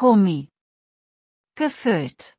Gummi. Gefüllt.